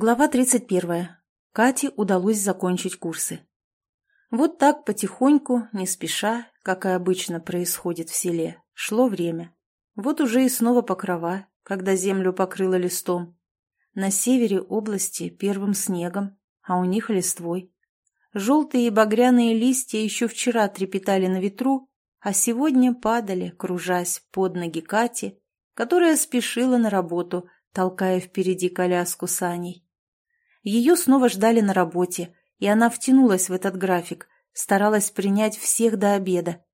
Глава 31. Кате удалось закончить курсы. Вот так потихоньку, не спеша, как и обычно происходит в селе, шло время. Вот уже и снова покрова, когда землю покрыло листом. На севере области первым снегом, а у них листвой. Желтые и багряные листья еще вчера трепетали на ветру, а сегодня падали, кружась под ноги Кати, которая спешила на работу, толкая впереди коляску саней. Ее снова ждали на работе, и она втянулась в этот график, старалась принять всех до обеда.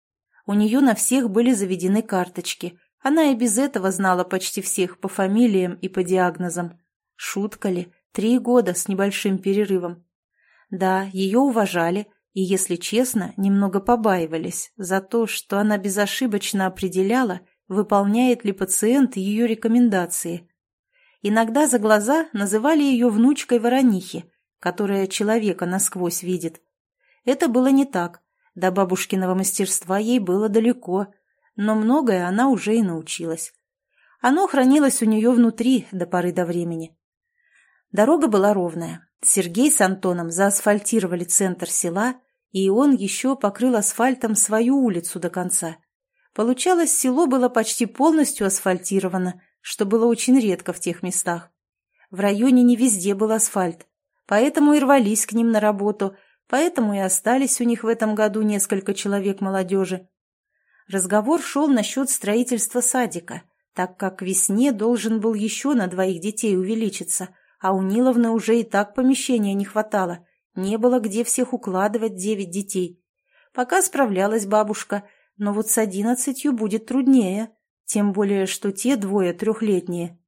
У нее на всех были заведены карточки. Она и без этого знала почти всех по фамилиям и по диагнозам. Шутка ли? Три года с небольшим перерывом. Да, ее уважали, и, если честно, немного побаивались за то, что она безошибочно определяла, выполняет ли пациент ее рекомендации – Иногда за глаза называли ее внучкой воронихи, которая человека насквозь видит. Это было не так. До бабушкиного мастерства ей было далеко, но многое она уже и научилась. Оно хранилось у нее внутри до поры до времени. Дорога была ровная. Сергей с Антоном заасфальтировали центр села, и он еще покрыл асфальтом свою улицу до конца. Получалось, село было почти полностью асфальтировано, что было очень редко в тех местах. В районе не везде был асфальт, поэтому и рвались к ним на работу, поэтому и остались у них в этом году несколько человек молодежи. Разговор шел насчет строительства садика, так как к весне должен был еще на двоих детей увеличиться, а у Ниловны уже и так помещения не хватало, не было где всех укладывать девять детей. Пока справлялась бабушка, но вот с одиннадцатью будет труднее. Тем более, что те двое трехлетние.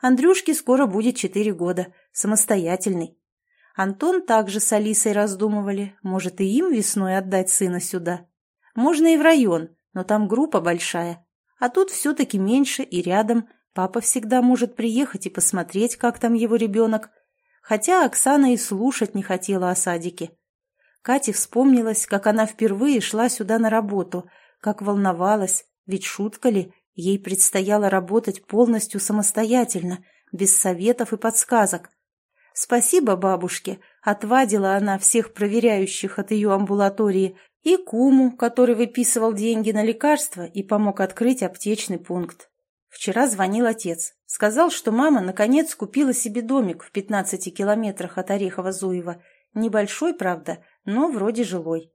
Андрюшке скоро будет четыре года, самостоятельный. Антон также с Алисой раздумывали, может и им весной отдать сына сюда. Можно и в район, но там группа большая. А тут все-таки меньше и рядом. Папа всегда может приехать и посмотреть, как там его ребенок. Хотя Оксана и слушать не хотела о садике. Кате вспомнилась, как она впервые шла сюда на работу, как волновалась, ведь шутка ли, Ей предстояло работать полностью самостоятельно, без советов и подсказок. Спасибо бабушке, отвадила она всех проверяющих от ее амбулатории и куму, который выписывал деньги на лекарства и помог открыть аптечный пункт. Вчера звонил отец. Сказал, что мама наконец купила себе домик в 15 километрах от Орехова-Зуева. Небольшой, правда, но вроде жилой.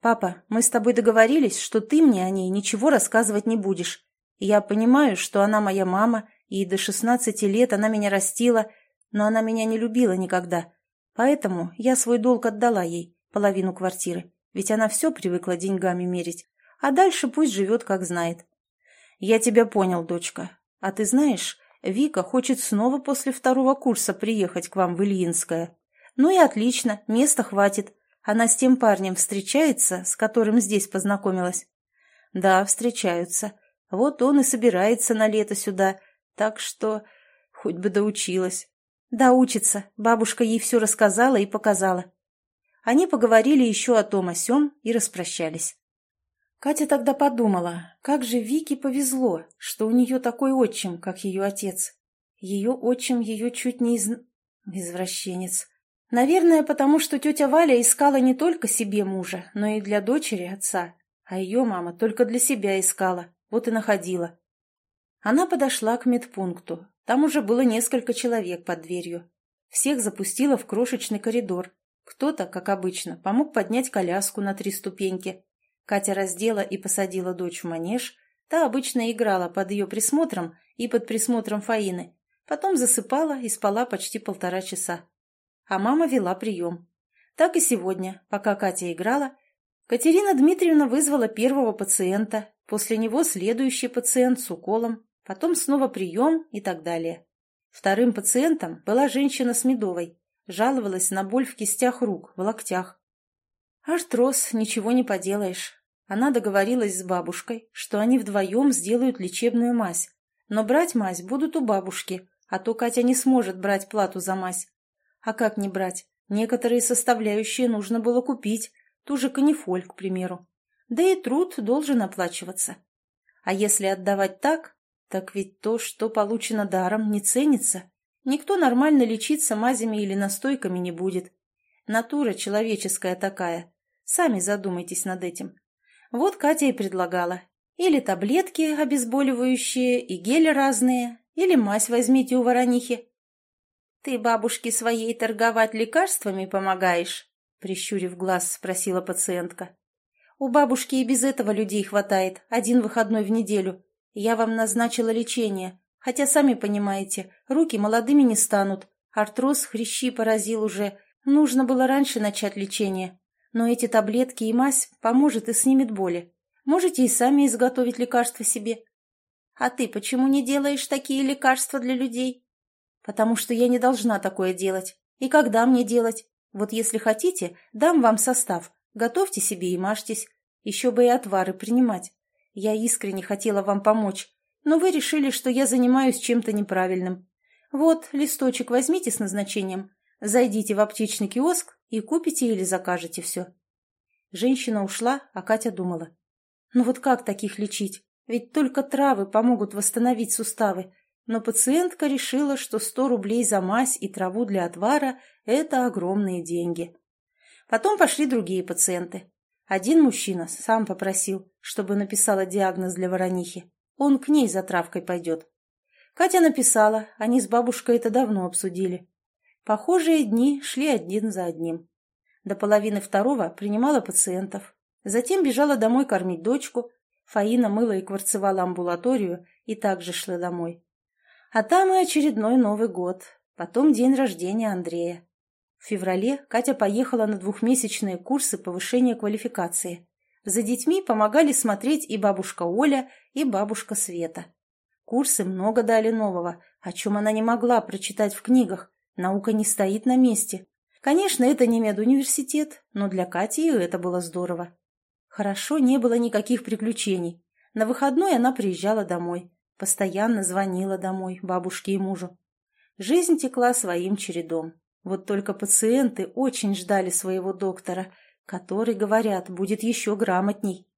«Папа, мы с тобой договорились, что ты мне о ней ничего рассказывать не будешь. Я понимаю, что она моя мама, и до шестнадцати лет она меня растила, но она меня не любила никогда. Поэтому я свой долг отдала ей, половину квартиры, ведь она все привыкла деньгами мерить, а дальше пусть живет, как знает. Я тебя понял, дочка. А ты знаешь, Вика хочет снова после второго курса приехать к вам в Ильинское. Ну и отлично, места хватит. Она с тем парнем встречается, с которым здесь познакомилась. Да, встречаются. Вот он и собирается на лето сюда, так что хоть бы доучилась. Да, учится. Бабушка ей все рассказала и показала. Они поговорили еще о том о сём и распрощались. Катя тогда подумала, как же Вике повезло, что у нее такой отчим, как ее отец. Ее отчим ее чуть не из... извращенец. Наверное, потому что тетя Валя искала не только себе мужа, но и для дочери отца, а ее мама только для себя искала, вот и находила. Она подошла к медпункту. Там уже было несколько человек под дверью. Всех запустила в крошечный коридор. Кто-то, как обычно, помог поднять коляску на три ступеньки. Катя раздела и посадила дочь в манеж. Та обычно играла под ее присмотром и под присмотром Фаины. Потом засыпала и спала почти полтора часа. А мама вела прием. Так и сегодня, пока Катя играла, Катерина Дмитриевна вызвала первого пациента, после него следующий пациент с уколом, потом снова прием и так далее. Вторым пациентом была женщина с медовой, жаловалась на боль в кистях рук, в локтях. Артроз, ничего не поделаешь. Она договорилась с бабушкой, что они вдвоем сделают лечебную мазь. Но брать мазь будут у бабушки, а то Катя не сможет брать плату за мазь. А как не брать? Некоторые составляющие нужно было купить, ту же канифоль, к примеру. Да и труд должен оплачиваться. А если отдавать так, так ведь то, что получено даром, не ценится. Никто нормально лечиться мазями или настойками не будет. Натура человеческая такая. Сами задумайтесь над этим. Вот Катя и предлагала. Или таблетки обезболивающие, и гели разные, или мазь возьмите у воронихи. «Ты бабушке своей торговать лекарствами помогаешь?» Прищурив глаз, спросила пациентка. «У бабушки и без этого людей хватает, один выходной в неделю. Я вам назначила лечение, хотя, сами понимаете, руки молодыми не станут. Артроз хрящи поразил уже, нужно было раньше начать лечение. Но эти таблетки и мазь поможет и снимет боли. Можете и сами изготовить лекарства себе. А ты почему не делаешь такие лекарства для людей? Потому что я не должна такое делать. И когда мне делать? Вот если хотите, дам вам состав. Готовьте себе и мажьтесь. Еще бы и отвары принимать. Я искренне хотела вам помочь, но вы решили, что я занимаюсь чем-то неправильным. Вот, листочек возьмите с назначением. Зайдите в аптечный киоск и купите или закажете все. Женщина ушла, а Катя думала. Ну вот как таких лечить? Ведь только травы помогут восстановить суставы. Но пациентка решила, что сто рублей за мазь и траву для отвара – это огромные деньги. Потом пошли другие пациенты. Один мужчина сам попросил, чтобы написала диагноз для воронихи. Он к ней за травкой пойдет. Катя написала, они с бабушкой это давно обсудили. Похожие дни шли один за одним. До половины второго принимала пациентов. Затем бежала домой кормить дочку. Фаина мыла и кварцевала амбулаторию и также шла домой. А там и очередной Новый год. Потом день рождения Андрея. В феврале Катя поехала на двухмесячные курсы повышения квалификации. За детьми помогали смотреть и бабушка Оля, и бабушка Света. Курсы много дали нового, о чем она не могла прочитать в книгах. Наука не стоит на месте. Конечно, это не медуниверситет, но для Кати это было здорово. Хорошо, не было никаких приключений. На выходной она приезжала домой. Постоянно звонила домой бабушке и мужу. Жизнь текла своим чередом. Вот только пациенты очень ждали своего доктора, который, говорят, будет еще грамотней.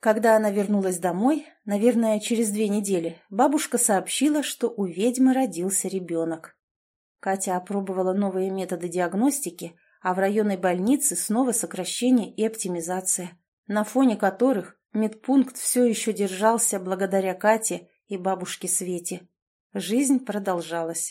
Когда она вернулась домой, наверное, через две недели, бабушка сообщила, что у ведьмы родился ребенок. Катя опробовала новые методы диагностики, а в районной больнице снова сокращение и оптимизация, на фоне которых медпункт все еще держался благодаря Кате и бабушке Свете. Жизнь продолжалась.